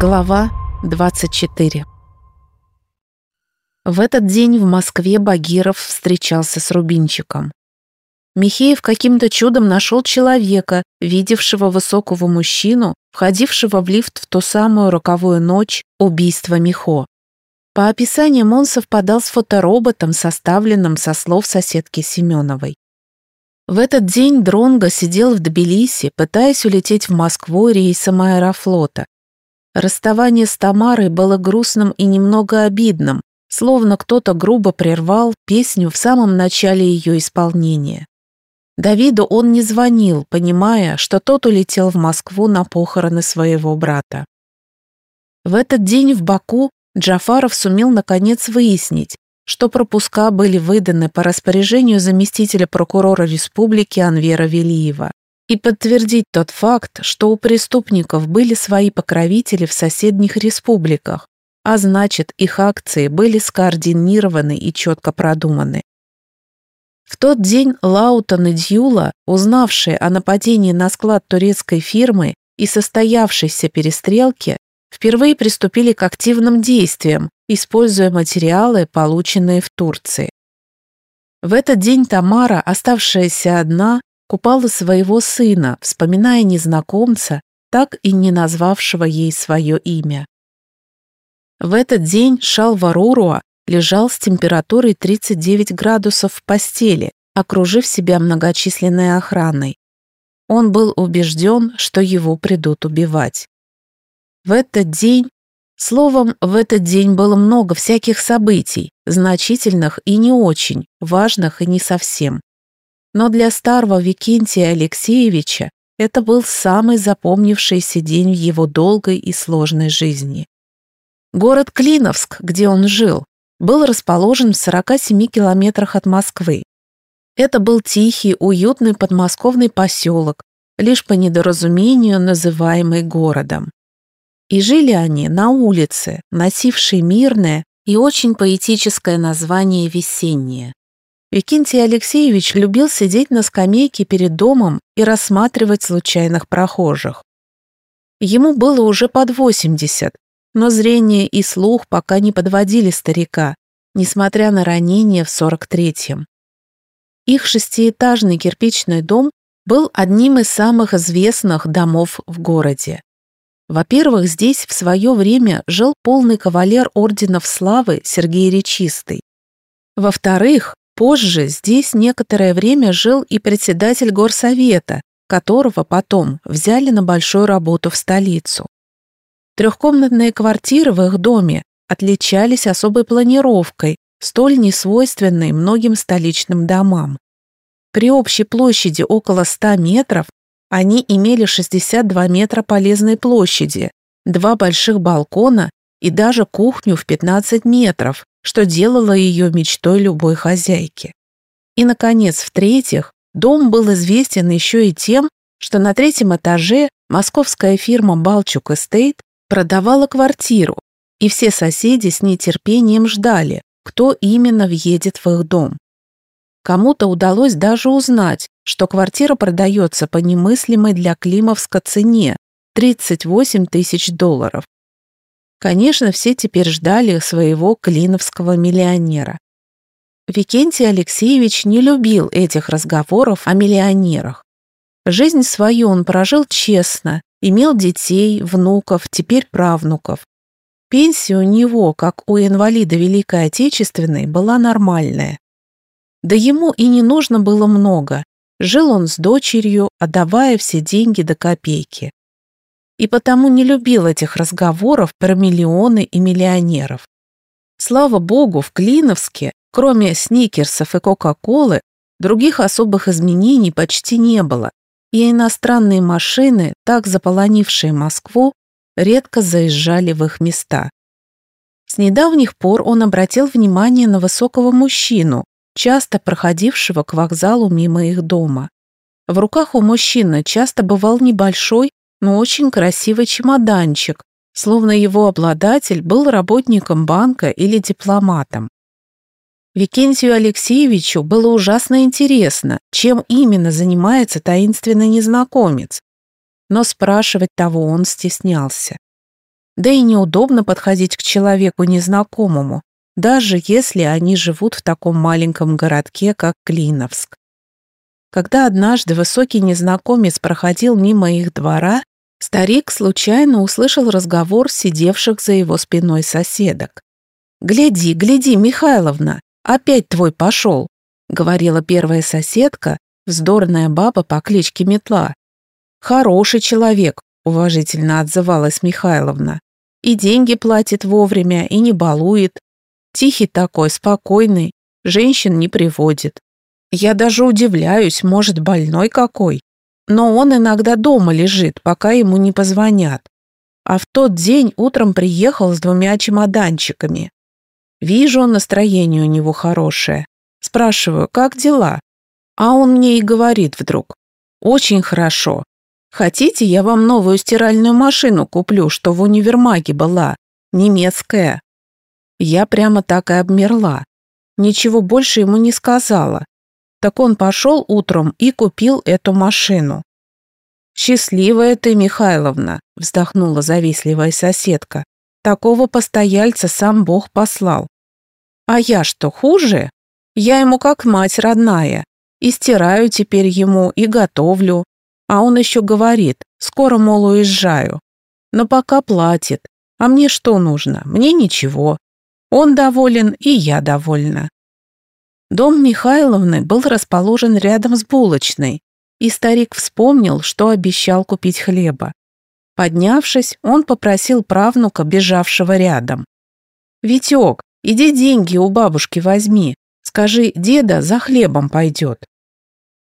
Глава 24 В этот день в Москве Багиров встречался с Рубинчиком. Михеев каким-то чудом нашел человека, видевшего высокого мужчину, входившего в лифт в ту самую роковую ночь убийства Михо. По описаниям он совпадал с фотороботом, составленным со слов соседки Семеновой. В этот день Дронго сидел в Тбилиси, пытаясь улететь в Москву рейсом аэрофлота. Расставание с Тамарой было грустным и немного обидным, словно кто-то грубо прервал песню в самом начале ее исполнения. Давиду он не звонил, понимая, что тот улетел в Москву на похороны своего брата. В этот день в Баку Джафаров сумел наконец выяснить, что пропуска были выданы по распоряжению заместителя прокурора республики Анвера Велиева и подтвердить тот факт, что у преступников были свои покровители в соседних республиках, а значит, их акции были скоординированы и четко продуманы. В тот день Лаутон и Дьюла, узнавшие о нападении на склад турецкой фирмы и состоявшейся перестрелке, впервые приступили к активным действиям, используя материалы, полученные в Турции. В этот день Тамара, оставшаяся одна, купала своего сына, вспоминая незнакомца, так и не назвавшего ей свое имя. В этот день Шалваруруа лежал с температурой 39 градусов в постели, окружив себя многочисленной охраной. Он был убежден, что его придут убивать. В этот день, словом, в этот день было много всяких событий, значительных и не очень, важных и не совсем. Но для старого Викентия Алексеевича это был самый запомнившийся день в его долгой и сложной жизни. Город Клиновск, где он жил, был расположен в 47 километрах от Москвы. Это был тихий, уютный подмосковный поселок, лишь по недоразумению называемый городом. И жили они на улице, носившей мирное и очень поэтическое название «Весеннее». Викентий Алексеевич любил сидеть на скамейке перед домом и рассматривать случайных прохожих. Ему было уже под 80, но зрение и слух пока не подводили старика, несмотря на ранение в 43-м. Их шестиэтажный кирпичный дом был одним из самых известных домов в городе. Во-первых, здесь в свое время жил полный кавалер орденов славы Сергей Речистый. Во-вторых, Позже здесь некоторое время жил и председатель горсовета, которого потом взяли на большую работу в столицу. Трехкомнатные квартиры в их доме отличались особой планировкой, столь несвойственной многим столичным домам. При общей площади около 100 метров они имели 62 метра полезной площади, два больших балкона и даже кухню в 15 метров, что делало ее мечтой любой хозяйки. И, наконец, в-третьих, дом был известен еще и тем, что на третьем этаже московская фирма «Балчук Эстейт» продавала квартиру, и все соседи с нетерпением ждали, кто именно въедет в их дом. Кому-то удалось даже узнать, что квартира продается по немыслимой для Климовска цене – 38 тысяч долларов. Конечно, все теперь ждали своего клиновского миллионера. Викентий Алексеевич не любил этих разговоров о миллионерах. Жизнь свою он прожил честно, имел детей, внуков, теперь правнуков. Пенсия у него, как у инвалида Великой Отечественной, была нормальная. Да ему и не нужно было много. Жил он с дочерью, отдавая все деньги до копейки и потому не любил этих разговоров про миллионы и миллионеров. Слава богу, в Клиновске, кроме сникерсов и кока-колы, других особых изменений почти не было, и иностранные машины, так заполонившие Москву, редко заезжали в их места. С недавних пор он обратил внимание на высокого мужчину, часто проходившего к вокзалу мимо их дома. В руках у мужчины часто бывал небольшой, но очень красивый чемоданчик, словно его обладатель был работником банка или дипломатом. Викентию Алексеевичу было ужасно интересно, чем именно занимается таинственный незнакомец, но спрашивать того он стеснялся. Да и неудобно подходить к человеку незнакомому, даже если они живут в таком маленьком городке, как Клиновск. Когда однажды высокий незнакомец проходил мимо их двора, старик случайно услышал разговор сидевших за его спиной соседок. «Гляди, гляди, Михайловна, опять твой пошел», говорила первая соседка, вздорная баба по кличке Метла. «Хороший человек», уважительно отзывалась Михайловна. «И деньги платит вовремя, и не балует. Тихий такой, спокойный, женщин не приводит. Я даже удивляюсь, может, больной какой. Но он иногда дома лежит, пока ему не позвонят. А в тот день утром приехал с двумя чемоданчиками. Вижу, настроение у него хорошее. Спрашиваю, как дела? А он мне и говорит вдруг. Очень хорошо. Хотите, я вам новую стиральную машину куплю, что в универмаге была? Немецкая. Я прямо так и обмерла. Ничего больше ему не сказала. Так он пошел утром и купил эту машину. «Счастливая ты, Михайловна», — вздохнула завистливая соседка. «Такого постояльца сам Бог послал». «А я что, хуже? Я ему как мать родная. И стираю теперь ему, и готовлю. А он еще говорит, скоро, мол, уезжаю. Но пока платит. А мне что нужно? Мне ничего. Он доволен, и я довольна. Дом Михайловны был расположен рядом с булочной, и старик вспомнил, что обещал купить хлеба. Поднявшись, он попросил правнука, бежавшего рядом. «Витек, иди деньги у бабушки возьми. Скажи, деда за хлебом пойдет».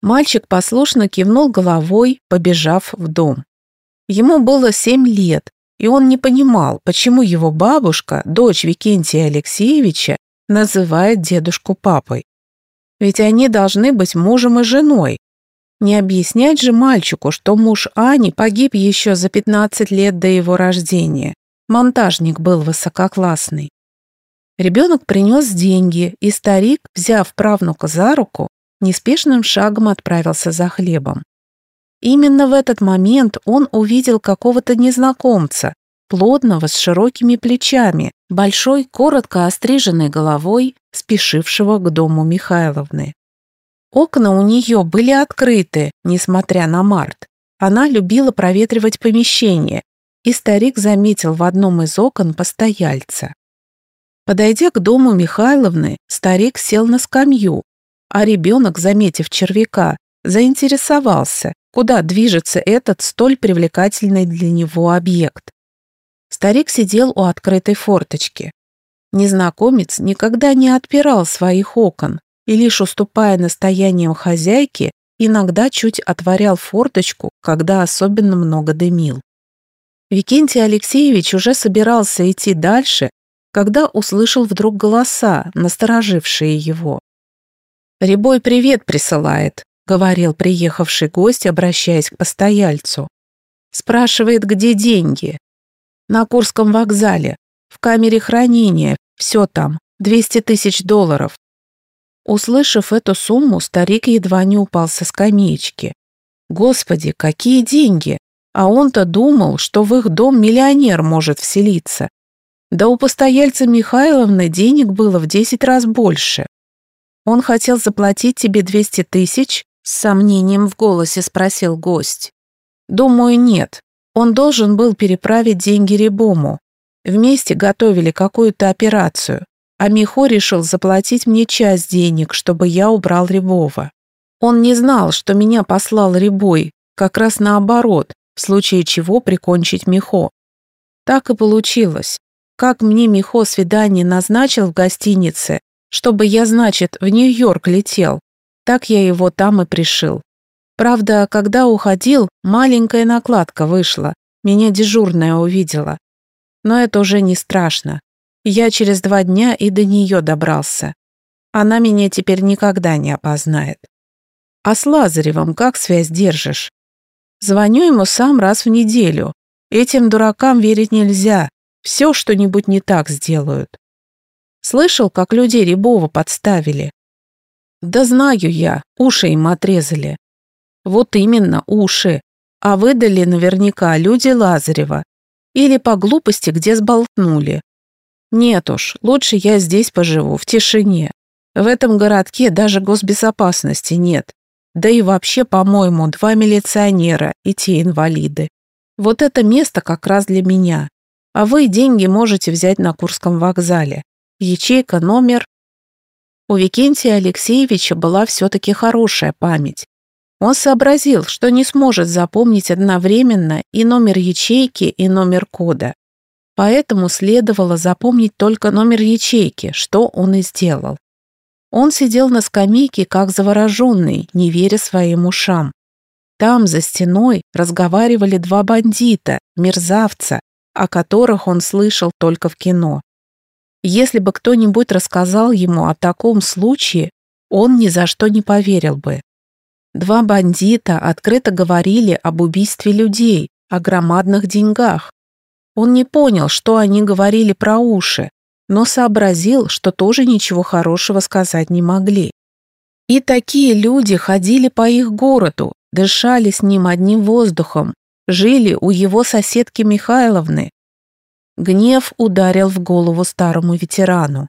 Мальчик послушно кивнул головой, побежав в дом. Ему было семь лет, и он не понимал, почему его бабушка, дочь Викентия Алексеевича, называет дедушку папой. Ведь они должны быть мужем и женой. Не объяснять же мальчику, что муж Ани погиб еще за 15 лет до его рождения. Монтажник был высококлассный. Ребенок принес деньги, и старик, взяв правнука за руку, неспешным шагом отправился за хлебом. Именно в этот момент он увидел какого-то незнакомца, плотного, с широкими плечами, большой, коротко остриженной головой, спешившего к дому Михайловны. Окна у нее были открыты, несмотря на март. Она любила проветривать помещение, и старик заметил в одном из окон постояльца. Подойдя к дому Михайловны, старик сел на скамью, а ребенок, заметив червяка, заинтересовался, куда движется этот столь привлекательный для него объект. Старик сидел у открытой форточки. Незнакомец никогда не отпирал своих окон и лишь уступая настояниям хозяйки, иногда чуть отворял форточку, когда особенно много дымил. Викентий Алексеевич уже собирался идти дальше, когда услышал вдруг голоса, насторожившие его. «Рябой привет присылает», — говорил приехавший гость, обращаясь к постояльцу. «Спрашивает, где деньги. На Курском вокзале, в камере хранения, все там, 200 тысяч долларов. Услышав эту сумму, старик едва не упал со скамеечки. Господи, какие деньги! А он-то думал, что в их дом миллионер может вселиться. Да у постояльца Михайловны денег было в 10 раз больше. Он хотел заплатить тебе 200 тысяч? С сомнением в голосе спросил гость. Думаю, нет. Он должен был переправить деньги Рябому. Вместе готовили какую-то операцию, а Михо решил заплатить мне часть денег, чтобы я убрал Рябова. Он не знал, что меня послал Рябой, как раз наоборот, в случае чего прикончить Михо. Так и получилось. Как мне Михо свидание назначил в гостинице, чтобы я, значит, в Нью-Йорк летел, так я его там и пришил. Правда, когда уходил, маленькая накладка вышла. Меня дежурная увидела. Но это уже не страшно. Я через два дня и до нее добрался. Она меня теперь никогда не опознает. А с Лазаревым как связь держишь? Звоню ему сам раз в неделю. Этим дуракам верить нельзя. Все что-нибудь не так сделают. Слышал, как людей Рябова подставили? Да знаю я, уши им отрезали. Вот именно, уши. А выдали наверняка люди Лазарева. Или по глупости где сболтнули. Нет уж, лучше я здесь поживу, в тишине. В этом городке даже госбезопасности нет. Да и вообще, по-моему, два милиционера и те инвалиды. Вот это место как раз для меня. А вы деньги можете взять на Курском вокзале. Ячейка номер... У Викентия Алексеевича была все-таки хорошая память. Он сообразил, что не сможет запомнить одновременно и номер ячейки, и номер кода. Поэтому следовало запомнить только номер ячейки, что он и сделал. Он сидел на скамейке, как завороженный, не веря своим ушам. Там, за стеной, разговаривали два бандита, мерзавца, о которых он слышал только в кино. Если бы кто-нибудь рассказал ему о таком случае, он ни за что не поверил бы. Два бандита открыто говорили об убийстве людей, о громадных деньгах. Он не понял, что они говорили про уши, но сообразил, что тоже ничего хорошего сказать не могли. И такие люди ходили по их городу, дышали с ним одним воздухом, жили у его соседки Михайловны. Гнев ударил в голову старому ветерану.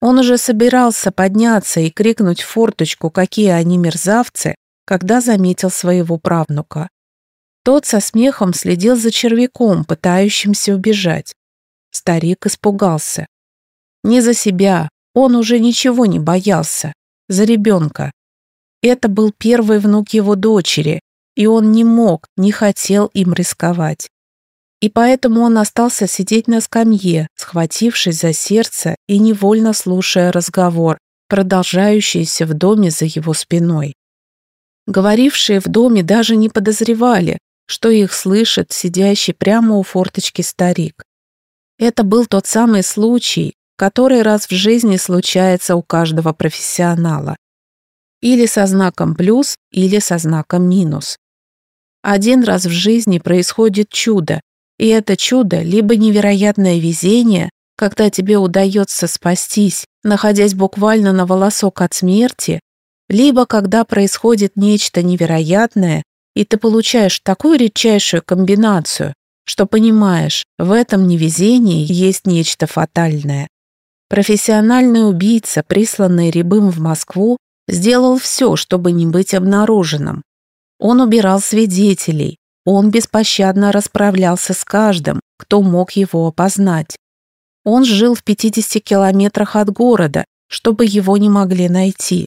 Он уже собирался подняться и крикнуть в форточку, какие они мерзавцы, когда заметил своего правнука. Тот со смехом следил за червяком, пытающимся убежать. Старик испугался. Не за себя, он уже ничего не боялся. За ребенка. Это был первый внук его дочери, и он не мог, не хотел им рисковать. И поэтому он остался сидеть на скамье, схватившись за сердце и невольно слушая разговор, продолжающийся в доме за его спиной. Говорившие в доме даже не подозревали, что их слышит сидящий прямо у форточки старик. Это был тот самый случай, который раз в жизни случается у каждого профессионала. Или со знаком плюс, или со знаком минус. Один раз в жизни происходит чудо, и это чудо либо невероятное везение, когда тебе удается спастись, находясь буквально на волосок от смерти, либо когда происходит нечто невероятное, и ты получаешь такую редчайшую комбинацию, что понимаешь, в этом невезении есть нечто фатальное. Профессиональный убийца, присланный Рябым в Москву, сделал все, чтобы не быть обнаруженным. Он убирал свидетелей, он беспощадно расправлялся с каждым, кто мог его опознать. Он жил в 50 километрах от города, чтобы его не могли найти.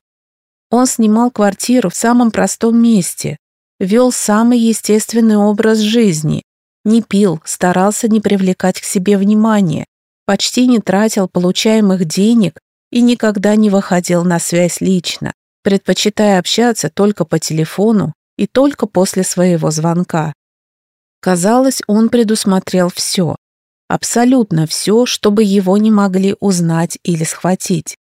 Он снимал квартиру в самом простом месте, вел самый естественный образ жизни, не пил, старался не привлекать к себе внимания, почти не тратил получаемых денег и никогда не выходил на связь лично, предпочитая общаться только по телефону и только после своего звонка. Казалось, он предусмотрел все, абсолютно все, чтобы его не могли узнать или схватить.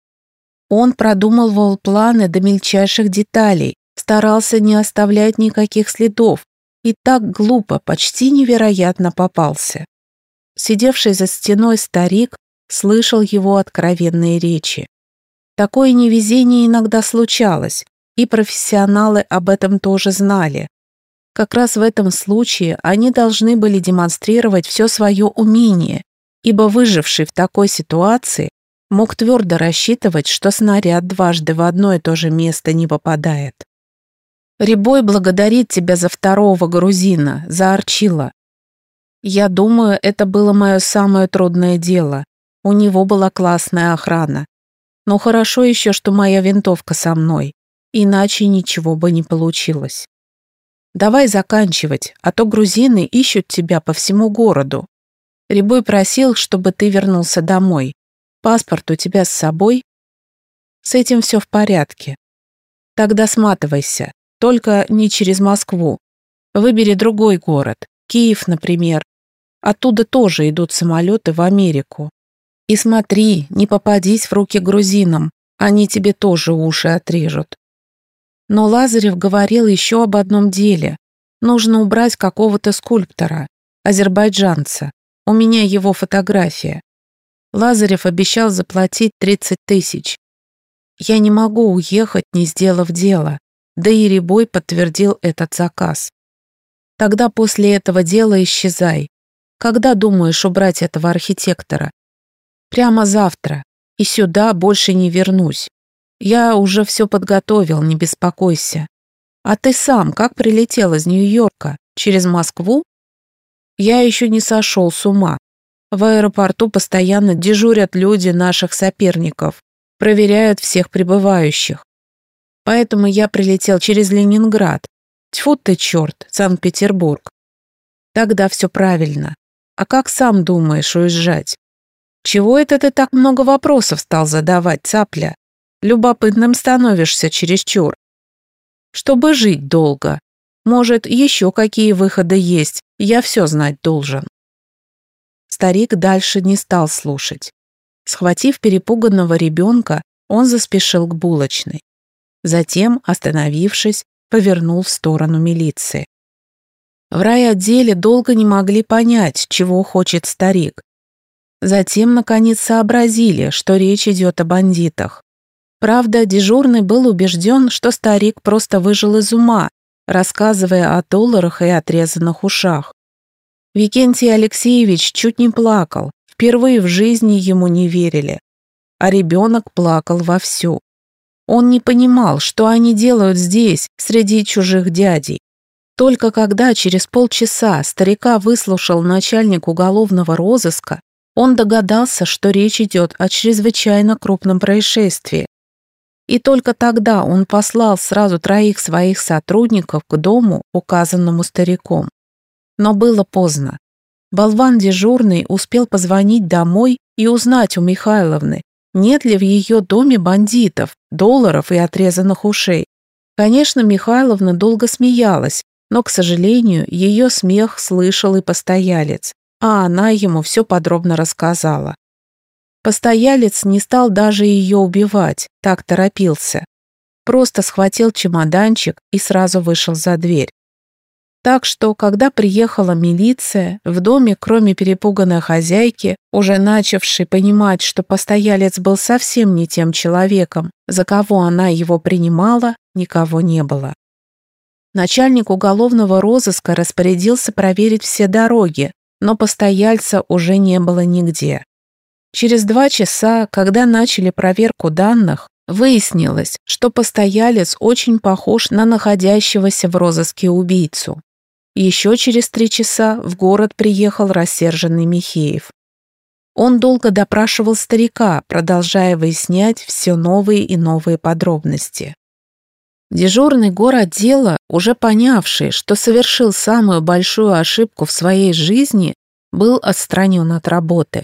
Он продумывал планы до мельчайших деталей, старался не оставлять никаких следов и так глупо, почти невероятно попался. Сидевший за стеной старик слышал его откровенные речи. Такое невезение иногда случалось, и профессионалы об этом тоже знали. Как раз в этом случае они должны были демонстрировать все свое умение, ибо выживший в такой ситуации мог твердо рассчитывать, что снаряд дважды в одно и то же место не попадает. Рябой благодарит тебя за второго грузина, за Арчила. Я думаю, это было мое самое трудное дело. У него была классная охрана. Но хорошо еще, что моя винтовка со мной. Иначе ничего бы не получилось. Давай заканчивать, а то грузины ищут тебя по всему городу. Рябой просил, чтобы ты вернулся домой. Паспорт у тебя с собой? С этим все в порядке. Тогда сматывайся, только не через Москву. Выбери другой город, Киев, например, Оттуда тоже идут самолеты в Америку. И смотри, не попадись в руки грузинам, они тебе тоже уши отрежут. Но Лазарев говорил еще об одном деле. Нужно убрать какого-то скульптора, азербайджанца. У меня его фотография. Лазарев обещал заплатить 30 тысяч. Я не могу уехать, не сделав дело. Да и Рябой подтвердил этот заказ. Тогда после этого дела исчезай. Когда думаешь убрать этого архитектора? Прямо завтра. И сюда больше не вернусь. Я уже все подготовил, не беспокойся. А ты сам как прилетел из Нью-Йорка? Через Москву? Я еще не сошел с ума. В аэропорту постоянно дежурят люди наших соперников, проверяют всех прибывающих. Поэтому я прилетел через Ленинград. Тьфу ты, черт, Санкт-Петербург. Тогда все правильно. А как сам думаешь уезжать? Чего это ты так много вопросов стал задавать, цапля? Любопытным становишься чересчур. Чтобы жить долго. Может, еще какие выходы есть, я все знать должен. Старик дальше не стал слушать. Схватив перепуганного ребенка, он заспешил к булочной. Затем, остановившись, повернул в сторону милиции. В райотделе долго не могли понять, чего хочет старик. Затем, наконец, сообразили, что речь идет о бандитах. Правда, дежурный был убежден, что старик просто выжил из ума, рассказывая о долларах и отрезанных ушах. Викентий Алексеевич чуть не плакал, впервые в жизни ему не верили. А ребенок плакал вовсю. Он не понимал, что они делают здесь, среди чужих дядей. Только когда через полчаса старика выслушал начальник уголовного розыска, он догадался, что речь идет о чрезвычайно крупном происшествии. И только тогда он послал сразу троих своих сотрудников к дому, указанному стариком. Но было поздно. Болван дежурный успел позвонить домой и узнать у Михайловны, нет ли в ее доме бандитов, долларов и отрезанных ушей. Конечно, Михайловна долго смеялась, но, к сожалению, ее смех слышал и постоялец, а она ему все подробно рассказала. Постоялец не стал даже ее убивать, так торопился. Просто схватил чемоданчик и сразу вышел за дверь. Так что, когда приехала милиция, в доме, кроме перепуганной хозяйки, уже начавшей понимать, что постоялец был совсем не тем человеком, за кого она его принимала, никого не было. Начальник уголовного розыска распорядился проверить все дороги, но постояльца уже не было нигде. Через два часа, когда начали проверку данных, выяснилось, что постоялец очень похож на находящегося в розыске убийцу. Еще через три часа в город приехал рассерженный Михеев. Он долго допрашивал старика, продолжая выяснять все новые и новые подробности. Дежурный городдела, уже понявший, что совершил самую большую ошибку в своей жизни, был отстранен от работы.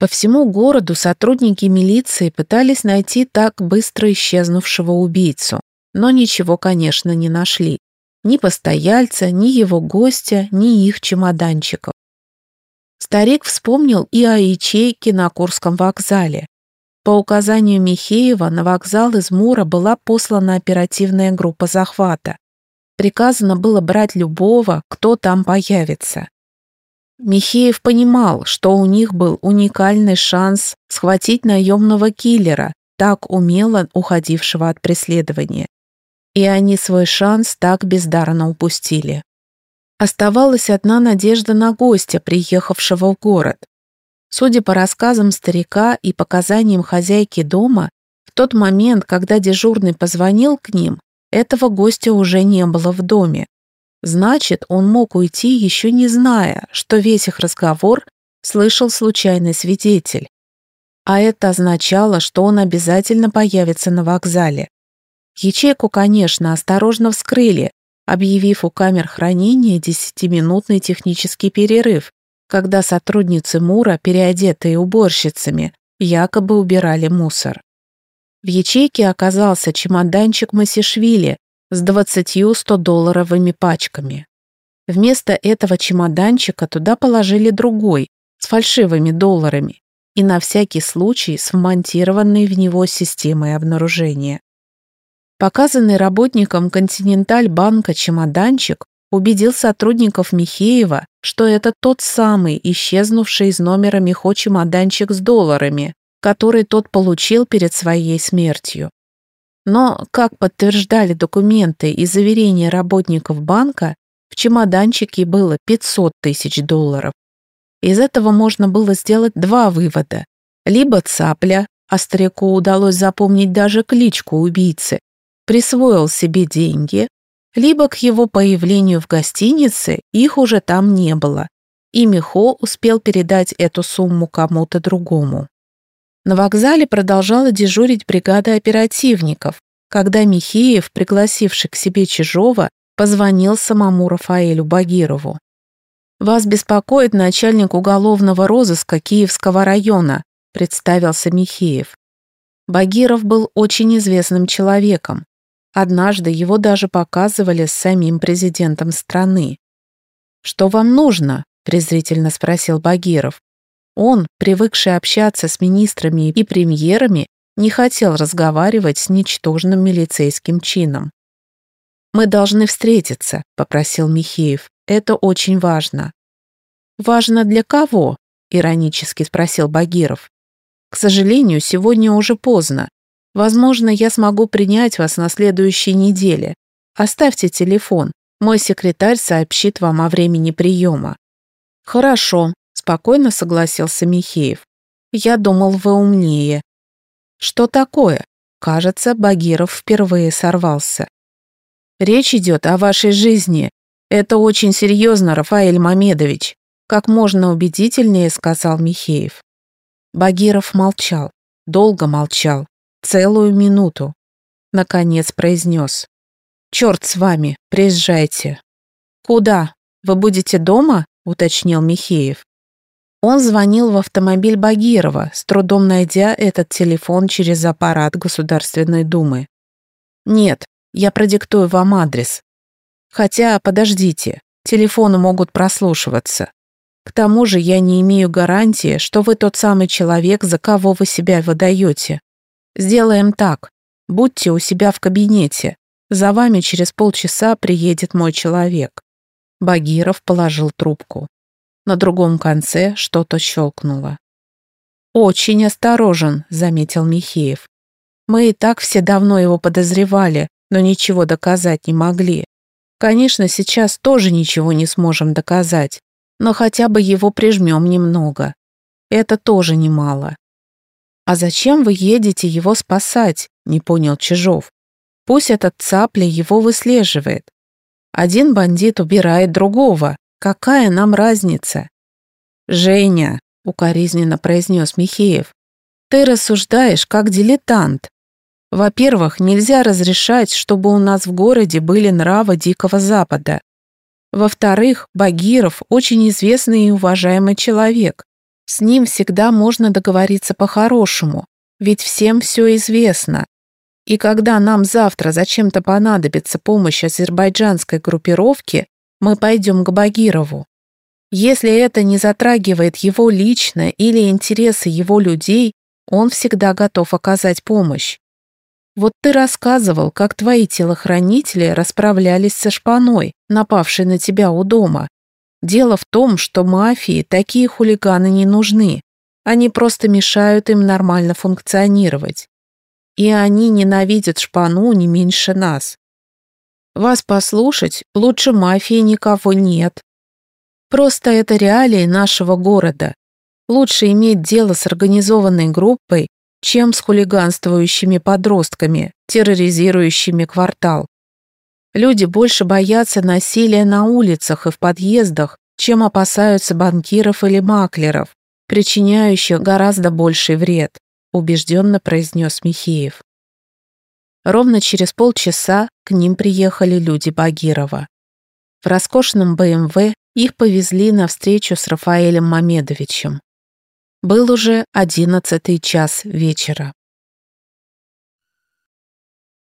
По всему городу сотрудники милиции пытались найти так быстро исчезнувшего убийцу, но ничего, конечно, не нашли. Ни постояльца, ни его гостя, ни их чемоданчиков. Старик вспомнил и о ячейке на Курском вокзале, по указанию Михеева на вокзал из Мура была послана оперативная группа захвата. Приказано было брать любого, кто там появится. Михеев понимал, что у них был уникальный шанс схватить наемного киллера, так умело уходившего от преследования. И они свой шанс так бездарно упустили. Оставалась одна надежда на гостя, приехавшего в город. Судя по рассказам старика и показаниям хозяйки дома, в тот момент, когда дежурный позвонил к ним, этого гостя уже не было в доме. Значит, он мог уйти, еще не зная, что весь их разговор слышал случайный свидетель. А это означало, что он обязательно появится на вокзале. Ячейку, конечно, осторожно вскрыли, объявив у камер хранения десятиминутный технический перерыв, когда сотрудницы Мура, переодетые уборщицами, якобы убирали мусор. В ячейке оказался чемоданчик Масишвили с 20 100-долларовыми пачками. Вместо этого чемоданчика туда положили другой, с фальшивыми долларами, и на всякий случай с вмонтированной в него системой обнаружения. Показанный работникам Континенталь банка чемоданчик убедил сотрудников Михеева, что это тот самый исчезнувший из номера Михо чемоданчик с долларами, который тот получил перед своей смертью. Но, как подтверждали документы и заверения работников банка, в чемоданчике было 500 тысяч долларов. Из этого можно было сделать два вывода. Либо цапля, а старику удалось запомнить даже кличку убийцы, присвоил себе деньги, либо к его появлению в гостинице их уже там не было, и Михо успел передать эту сумму кому-то другому. На вокзале продолжала дежурить бригада оперативников, когда Михеев, пригласивший к себе Чижова, позвонил самому Рафаэлю Багирову. «Вас беспокоит начальник уголовного розыска Киевского района», представился Михеев. Багиров был очень известным человеком. Однажды его даже показывали с самим президентом страны. «Что вам нужно?» – презрительно спросил Багиров. Он, привыкший общаться с министрами и премьерами, не хотел разговаривать с ничтожным милицейским чином. «Мы должны встретиться», — попросил Михеев. «Это очень важно». «Важно для кого?» — иронически спросил Багиров. «К сожалению, сегодня уже поздно. Возможно, я смогу принять вас на следующей неделе. Оставьте телефон. Мой секретарь сообщит вам о времени приема». «Хорошо», — спокойно согласился Михеев. «Я думал, вы умнее». «Что такое?» Кажется, Багиров впервые сорвался. Речь идет о вашей жизни. Это очень серьезно, Рафаэль Мамедович. Как можно убедительнее сказал Михеев. Багиров молчал, долго молчал, целую минуту. Наконец произнес. «Черт с вами, приезжайте». «Куда? Вы будете дома?» – уточнил Михеев. Он звонил в автомобиль Багирова, с трудом найдя этот телефон через аппарат Государственной Думы. «Нет, я продиктую вам адрес. Хотя, подождите, телефоны могут прослушиваться. К тому же я не имею гарантии, что вы тот самый человек, за кого вы себя выдаете. Сделаем так. Будьте у себя в кабинете. За вами через полчаса приедет мой человек». Багиров положил трубку. На другом конце что-то щелкнуло. «Очень осторожен», — заметил Михеев. «Мы и так все давно его подозревали, но ничего доказать не могли. Конечно, сейчас тоже ничего не сможем доказать, но хотя бы его прижмем немного. Это тоже немало. «А зачем вы едете его спасать?» – не понял Чижов. «Пусть этот цапля его выслеживает. Один бандит убирает другого. Какая нам разница?» «Женя», – укоризненно произнес Михеев, – «ты рассуждаешь как дилетант. Во-первых, нельзя разрешать, чтобы у нас в городе были нравы Дикого Запада. Во-вторых, Багиров очень известный и уважаемый человек. С ним всегда можно договориться по-хорошему, ведь всем все известно. И когда нам завтра зачем-то понадобится помощь азербайджанской группировки, мы пойдем к Багирову. Если это не затрагивает его лично или интересы его людей, он всегда готов оказать помощь. Вот ты рассказывал, как твои телохранители расправлялись со шпаной, напавшей на тебя у дома. Дело в том, что мафии такие хулиганы не нужны. Они просто мешают им нормально функционировать. И они ненавидят шпану не меньше нас. Вас послушать, лучше мафии никого нет. Просто это реалии нашего города. Лучше иметь дело с организованной группой, чем с хулиганствующими подростками, терроризирующими квартал. Люди больше боятся насилия на улицах и в подъездах, чем опасаются банкиров или маклеров, причиняющих гораздо больший вред, убежденно произнес Михеев. Ровно через полчаса к ним приехали люди Багирова. В роскошном БМВ их повезли на встречу с Рафаэлем Мамедовичем. Был уже одиннадцатый час вечера.